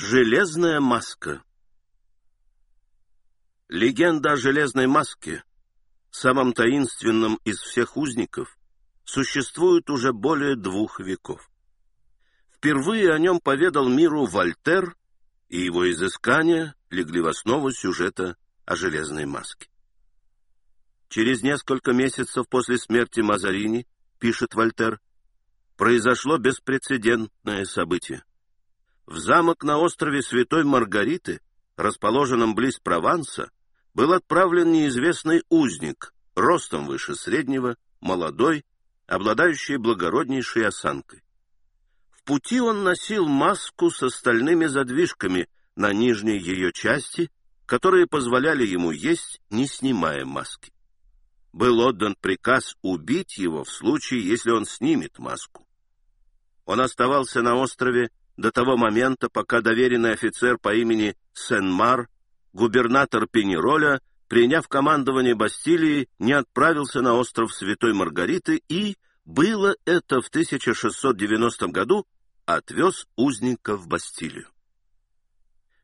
Железная маска Легенда о железной маске, самом таинственном из всех узников, существует уже более двух веков. Впервые о нем поведал миру Вольтер, и его изыскания легли в основу сюжета о железной маске. Через несколько месяцев после смерти Мазарини, пишет Вольтер, произошло беспрецедентное событие. В замок на острове Святой Маргариты, расположенном близ Прованса, был отправлен неизвестный узник, ростом выше среднего, молодой, обладающий благороднейшей осанкой. В пути он носил маску с остальными задвижками на нижней ее части, которые позволяли ему есть, не снимая маски. Был отдан приказ убить его в случае, если он снимет маску. Он оставался на острове до того момента, пока доверенный офицер по имени Сен-Мар, губернатор Пенероля, приняв командование Бастилии, не отправился на остров Святой Маргариты и, было это в 1690 году, отвез узника в Бастилию.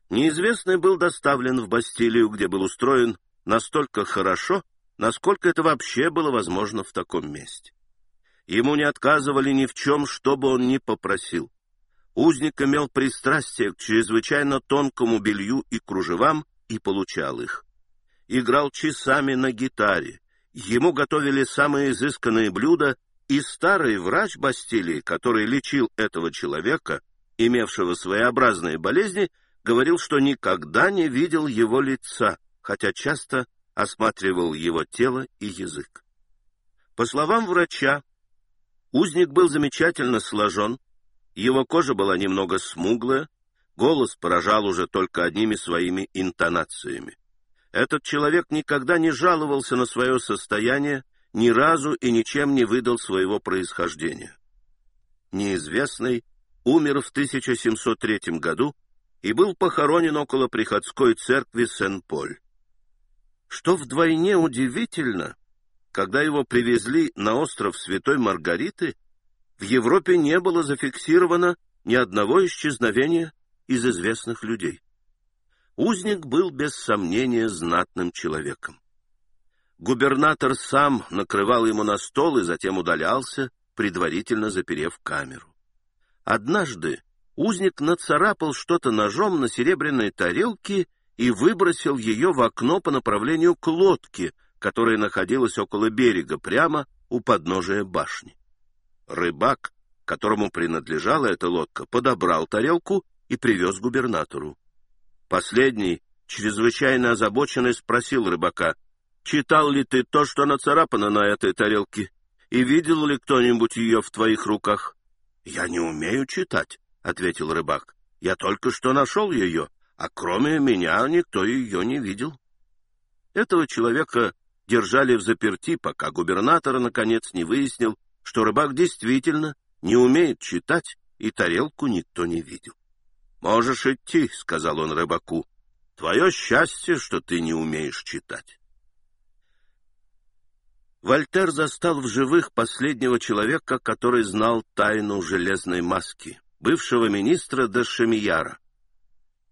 Неизвестный был доставлен в Бастилию, где был устроен настолько хорошо, насколько это вообще было возможно в таком месте. Ему не отказывали ни в чем, что бы он ни попросил. Узник имел пристрастие к чрезвычайно тонкому белью и кружевам и получал их. Играл часами на гитаре. Ему готовили самые изысканные блюда, и старый врач Бастилии, который лечил этого человека, имевшего своеобразные болезни, говорил, что никогда не видел его лица, хотя часто осматривал его тело и язык. По словам врача, узник был замечательно сложен, его кожа была немного смуглая, голос поражал уже только одними своими интонациями. Этот человек никогда не жаловался на свое состояние, ни разу и ничем не выдал своего происхождения. Неизвестный умер в 1703 году и был похоронен около приходской церкви Сен-Поль. Что вдвойне удивительно, когда его привезли на остров Святой Маргариты, в Европе не было зафиксировано ни одного исчезновения из известных людей. Узник был без сомнения знатным человеком. Губернатор сам накрывал ему на стол и затем удалялся, предварительно заперев камеру. Однажды узник нацарапал что-то ножом на серебряной тарелке и выбросил ее в окно по направлению к лодке, которая находилась около берега, прямо у подножия башни. Рыбак, которому принадлежала эта лодка, подобрал тарелку и привез губернатору. Последний, чрезвычайно озабоченный, спросил рыбака, «Читал ли ты то, что нацарапано на этой тарелке, и видел ли кто-нибудь ее в твоих руках?» «Я не умею читать», — ответил рыбак. «Я только что нашел ее, а кроме меня никто ее не видел». Этого человека держали в заперти, пока губернатор, наконец, не выяснил, что рыбак действительно не умеет читать, и тарелку никто не видел. «Можешь идти», — сказал он рыбаку. «Твое счастье, что ты не умеешь читать». Вольтер застал в живых последнего человека, который знал тайну железной маски, бывшего министра де Шемияра.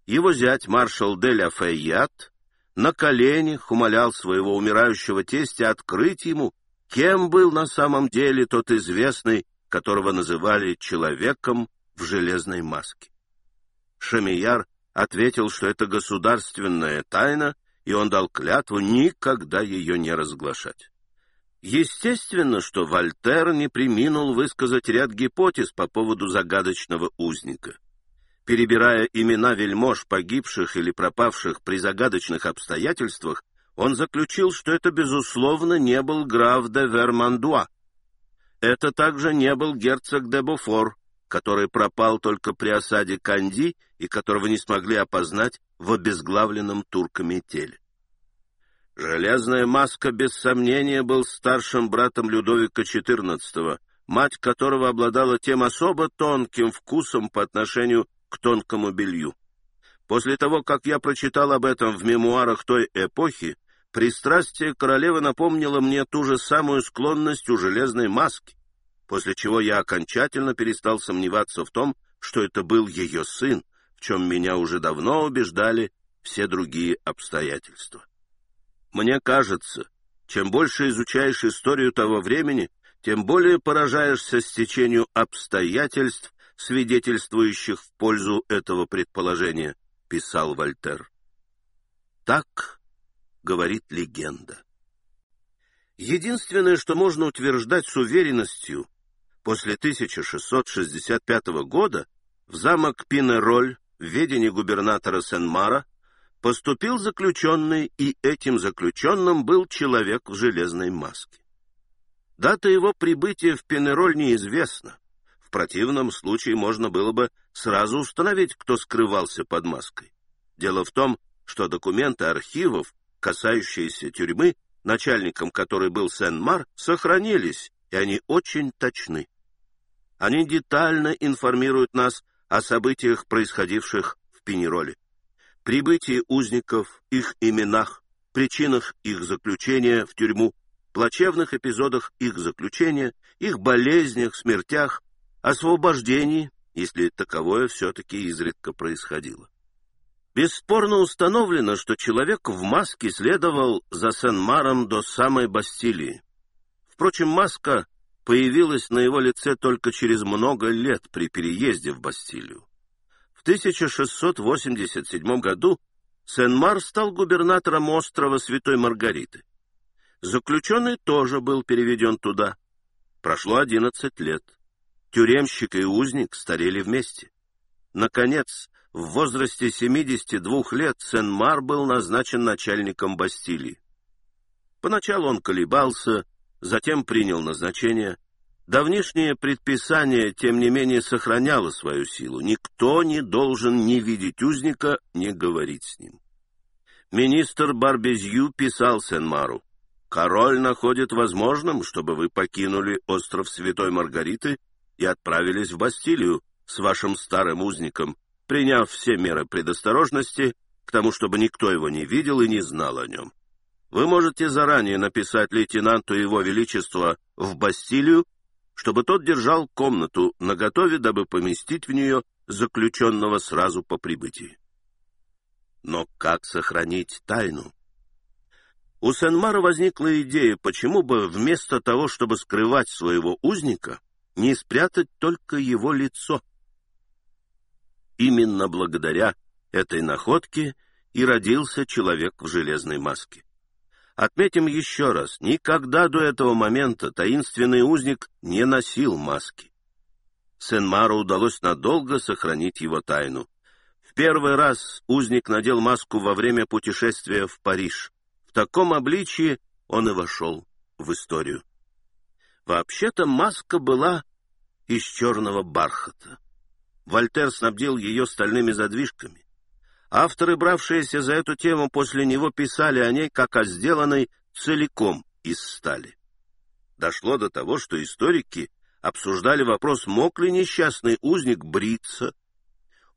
Его зять, маршал де ля Фейят, на коленях умолял своего умирающего тестя открыть ему Кем был на самом деле тот известный, которого называли человеком в железной маске? Шамияр ответил, что это государственная тайна, и он дал клятву никогда ее не разглашать. Естественно, что Вольтер не приминул высказать ряд гипотез по поводу загадочного узника. Перебирая имена вельмож, погибших или пропавших при загадочных обстоятельствах, он заключил, что это, безусловно, не был граф де Вермандуа. Это также не был герцог де Буфор, который пропал только при осаде Канди и которого не смогли опознать в обезглавленном турками теле. Железная маска, без сомнения, был старшим братом Людовика XIV, мать которого обладала тем особо тонким вкусом по отношению к тонкому белью. После того, как я прочитал об этом в мемуарах той эпохи, Пристрастие королевы напомнило мне ту же самую склонность у железной маски, после чего я окончательно перестал сомневаться в том, что это был ее сын, в чем меня уже давно убеждали все другие обстоятельства. Мне кажется, чем больше изучаешь историю того времени, тем более поражаешься стечению обстоятельств, свидетельствующих в пользу этого предположения, писал Вольтер. Так говорит легенда. Единственное, что можно утверждать с уверенностью, после 1665 года в замок Пинероль в ведении губернатора Сен-Мара поступил заключенный, и этим заключенным был человек в железной маске. Дата его прибытия в Пенероль неизвестна. В противном случае можно было бы сразу установить, кто скрывался под маской. Дело в том, что документы архивов, касающиеся тюрьмы, начальником которой был Сен-Мар, сохранились, и они очень точны. Они детально информируют нас о событиях, происходивших в Пенероле прибытии узников, их именах, причинах их заключения в тюрьму, плачевных эпизодах их заключения, их болезнях, смертях, освобождении, если таковое все-таки изредка происходило. Бесспорно установлено, что человек в маске следовал за Сен-Маром до самой Бастилии. Впрочем, маска появилась на его лице только через много лет при переезде в Бастилию. 1687 году Сен-Мар стал губернатором острова Святой Маргариты. Заключенный тоже был переведен туда. Прошло 11 лет. Тюремщик и узник старели вместе. Наконец, в возрасте 72 лет Сен-Мар был назначен начальником Бастилии. Поначалу он колебался, затем принял назначение, Давнишнее предписание, тем не менее, сохраняло свою силу. Никто не должен ни видеть узника, ни говорить с ним. Министр Барбезью писал Сен-Мару, «Король находит возможным, чтобы вы покинули остров Святой Маргариты и отправились в Бастилию с вашим старым узником, приняв все меры предосторожности к тому, чтобы никто его не видел и не знал о нем. Вы можете заранее написать лейтенанту Его Величества в Бастилию чтобы тот держал комнату наготове, дабы поместить в нее заключенного сразу по прибытии. Но как сохранить тайну? У Сенмара возникла идея, почему бы вместо того, чтобы скрывать своего узника, не спрятать только его лицо. Именно благодаря этой находке и родился человек в железной маске. Отметим еще раз, никогда до этого момента таинственный узник не носил маски. Сен-Мару удалось надолго сохранить его тайну. В первый раз узник надел маску во время путешествия в Париж. В таком обличии он и вошел в историю. Вообще-то маска была из черного бархата. Вольтер снабдил ее стальными задвижками. Авторы, бравшиеся за эту тему после него, писали о ней как о сделанной целиком из стали. Дошло до того, что историки обсуждали вопрос, мог ли несчастный узник бриться.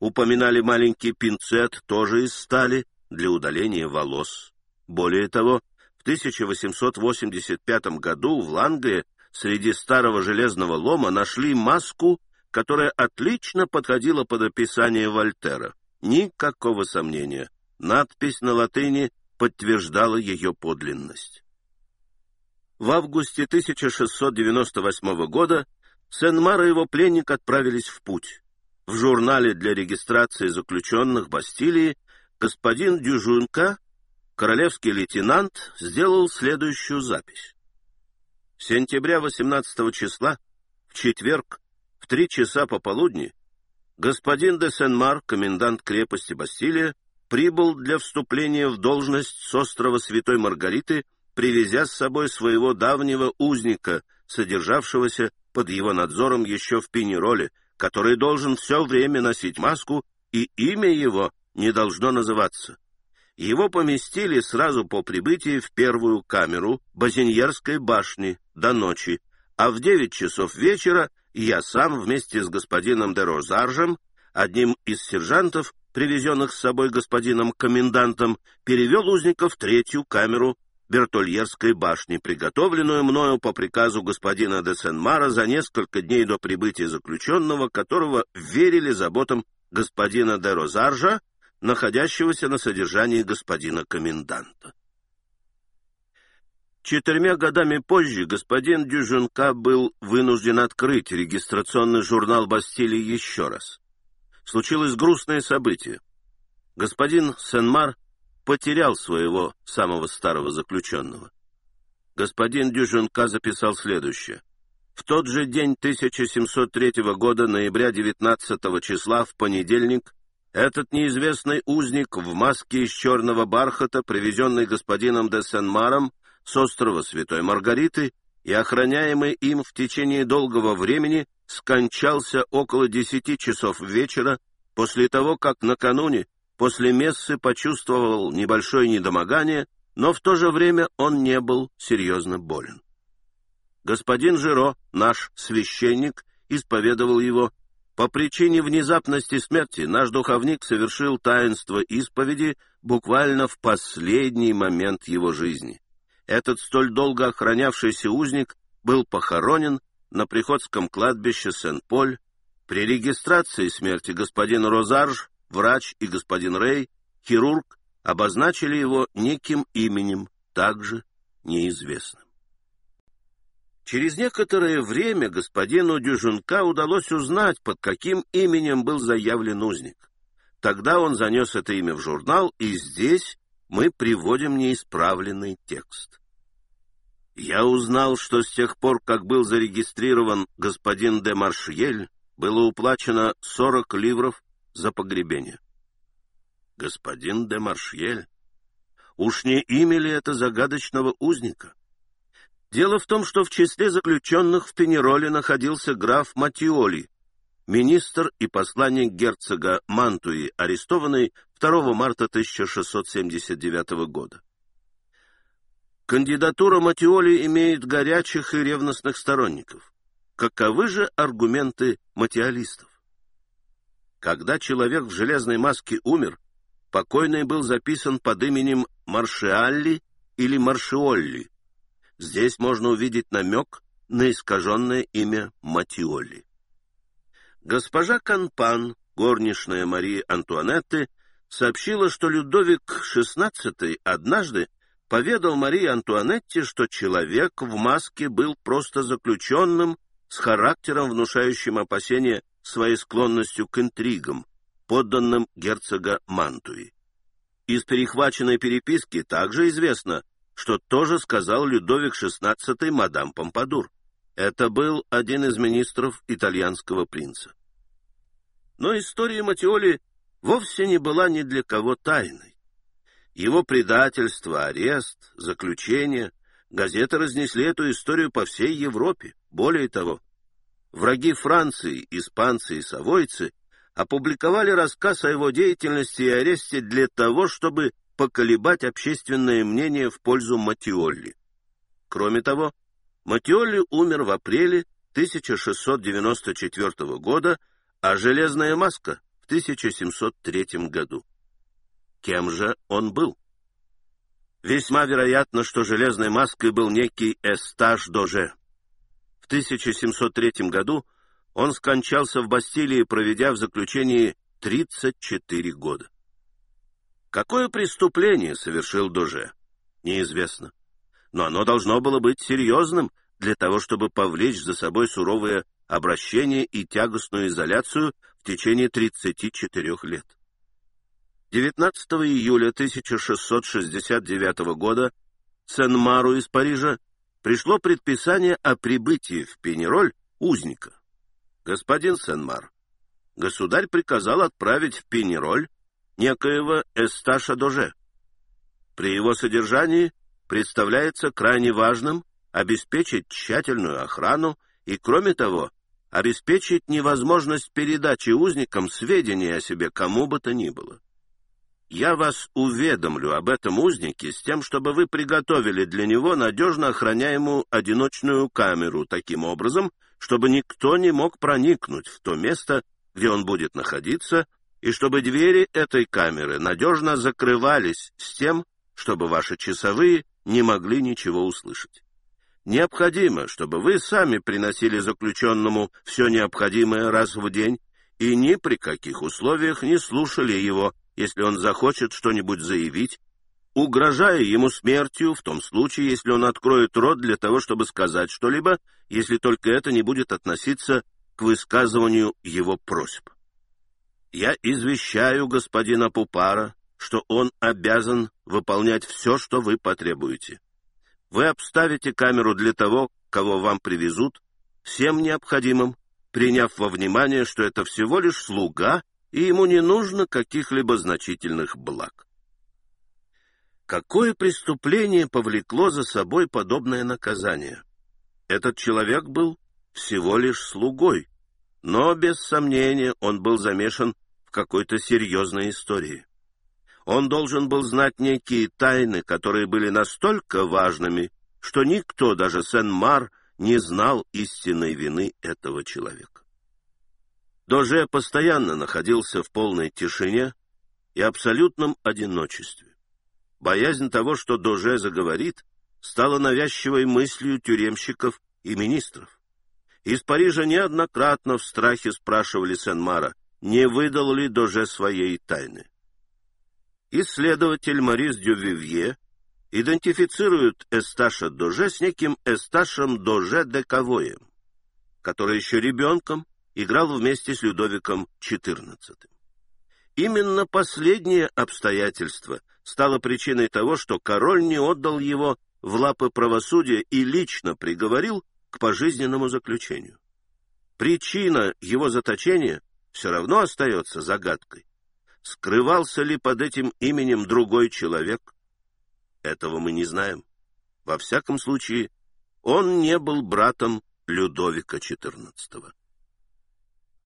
Упоминали маленький пинцет, тоже из стали, для удаления волос. Более того, в 1885 году в Ланге среди старого железного лома нашли маску, которая отлично подходила под описание Вольтера. Никакого сомнения. Надпись на латыни подтверждала ее подлинность. В августе 1698 года Сен-Мар и его пленник отправились в путь. В журнале для регистрации заключенных Бастилии господин Дюжунка, королевский лейтенант, сделал следующую запись. Сентября 18 числа, в четверг, три часа пополудни, господин де Сен-Мар, комендант крепости Бастилия, прибыл для вступления в должность с острова Святой Маргариты, привезя с собой своего давнего узника, содержавшегося под его надзором еще в Пинероле, который должен все время носить маску, и имя его не должно называться. Его поместили сразу по прибытии в первую камеру Базиньерской башни до ночи, а в девять часов вечера я сам вместе с господином де Розаржем, одним из сержантов, привезенных с собой господином комендантом, перевел узника в третью камеру Бертольерской башни, приготовленную мною по приказу господина де Сен-Мара за несколько дней до прибытия заключенного, которого верили заботам господина де Розаржа, находящегося на содержании господина коменданта. Четырьмя годами позже господин Дюженка был вынужден открыть регистрационный журнал Бастилии еще раз. Случилось грустное событие. Господин Сен-Мар потерял своего самого старого заключенного. Господин Дюженка записал следующее. В тот же день 1703 года, ноября 19 числа, в понедельник, этот неизвестный узник в маске из черного бархата, привезенный господином де Сен-Маром с острова Святой Маргариты и охраняемый им в течение долгого времени, скончался около десяти часов вечера после того, как накануне после мессы почувствовал небольшое недомогание, но в то же время он не был серьезно болен. Господин Жиро, наш священник, исповедовал его. По причине внезапности смерти наш духовник совершил таинство исповеди буквально в последний момент его жизни. Этот столь долго охранявшийся узник был похоронен на приходском кладбище Сен-Поль. При регистрации смерти господин Розарж, врач и господин Рей, хирург, обозначили его неким именем, также неизвестным. Через некоторое время господину Дюжунка удалось узнать, под каким именем был заявлен узник. Тогда он занес это имя в журнал, и здесь мы приводим неисправленный текст. Я узнал, что с тех пор, как был зарегистрирован господин де Маршьель, было уплачено 40 ливров за погребение. Господин де Маршьель? Уж не имя ли это загадочного узника? Дело в том, что в числе заключенных в Пенероле находился граф Матиоли, министр и посланник герцога Мантуи, арестованный 2 марта 1679 года. Кандидатура Матиоли имеет горячих и ревностных сторонников. Каковы же аргументы матиолистов? Когда человек в железной маске умер, покойный был записан под именем Маршиалли или Маршиолли, Здесь можно увидеть намек на искаженное имя Матиоли. Госпожа Канпан, горничная Марии Антуанетты, сообщила, что Людовик XVI однажды поведал Марии Антуанетте, что человек в маске был просто заключенным с характером, внушающим опасения своей склонностью к интригам, подданным герцога Мантуи. Из перехваченной переписки также известно, что тоже сказал Людовик XVI мадам Помпадур. Это был один из министров итальянского принца. Но история Матиоли вовсе не была ни для кого тайной. Его предательство, арест, заключение, газеты разнесли эту историю по всей Европе. Более того, враги Франции, испанцы и савойцы опубликовали рассказ о его деятельности и аресте для того, чтобы поколебать общественное мнение в пользу Матиолли. Кроме того, Матиолли умер в апреле 1694 года, а «Железная маска» в 1703 году. Кем же он был? Весьма вероятно, что «Железной маской» был некий Эстаж Доже. В 1703 году он скончался в Бастилии, проведя в заключении 34 года. Какое преступление совершил Доже? Неизвестно. Но оно должно было быть серьезным для того, чтобы повлечь за собой суровое обращение и тягостную изоляцию в течение 34 лет. 19 июля 1669 года Сен-Мару из Парижа пришло предписание о прибытии в Пенероль узника. Господин Сен-Мар, государь приказал отправить в Пенероль некоего Эсташа Доже. При его содержании представляется крайне важным обеспечить тщательную охрану и, кроме того, обеспечить невозможность передачи узникам сведений о себе кому бы то ни было. Я вас уведомлю об этом узнике с тем, чтобы вы приготовили для него надежно охраняемую одиночную камеру таким образом, чтобы никто не мог проникнуть в то место, где он будет находиться, и чтобы двери этой камеры надежно закрывались с тем, чтобы ваши часовые не могли ничего услышать. Необходимо, чтобы вы сами приносили заключенному все необходимое раз в день и ни при каких условиях не слушали его, если он захочет что-нибудь заявить, угрожая ему смертью в том случае, если он откроет рот для того, чтобы сказать что-либо, если только это не будет относиться к высказыванию его просьб. Я извещаю господина Пупара, что он обязан выполнять все, что вы потребуете. Вы обставите камеру для того, кого вам привезут, всем необходимым, приняв во внимание, что это всего лишь слуга, и ему не нужно каких-либо значительных благ. Какое преступление повлекло за собой подобное наказание? Этот человек был всего лишь слугой, но, без сомнения, он был замешан в какой-то серьезной истории. Он должен был знать некие тайны, которые были настолько важными, что никто, даже Сен-Мар, не знал истинной вины этого человека. Доже постоянно находился в полной тишине и абсолютном одиночестве. Боязнь того, что Доже заговорит, стала навязчивой мыслью тюремщиков и министров. Из Парижа неоднократно в страхе спрашивали Сен-Мара, не выдал ли Доже своей тайны. Исследователь Морис Дювивье идентифицирует Эсташа Доже с неким Эсташем Доже де Кавоем, который еще ребенком играл вместе с Людовиком XIV. Именно последнее обстоятельство стало причиной того, что король не отдал его в лапы правосудия и лично приговорил к пожизненному заключению. Причина его заточения все равно остается загадкой. Скрывался ли под этим именем другой человек? Этого мы не знаем. Во всяком случае, он не был братом Людовика XIV.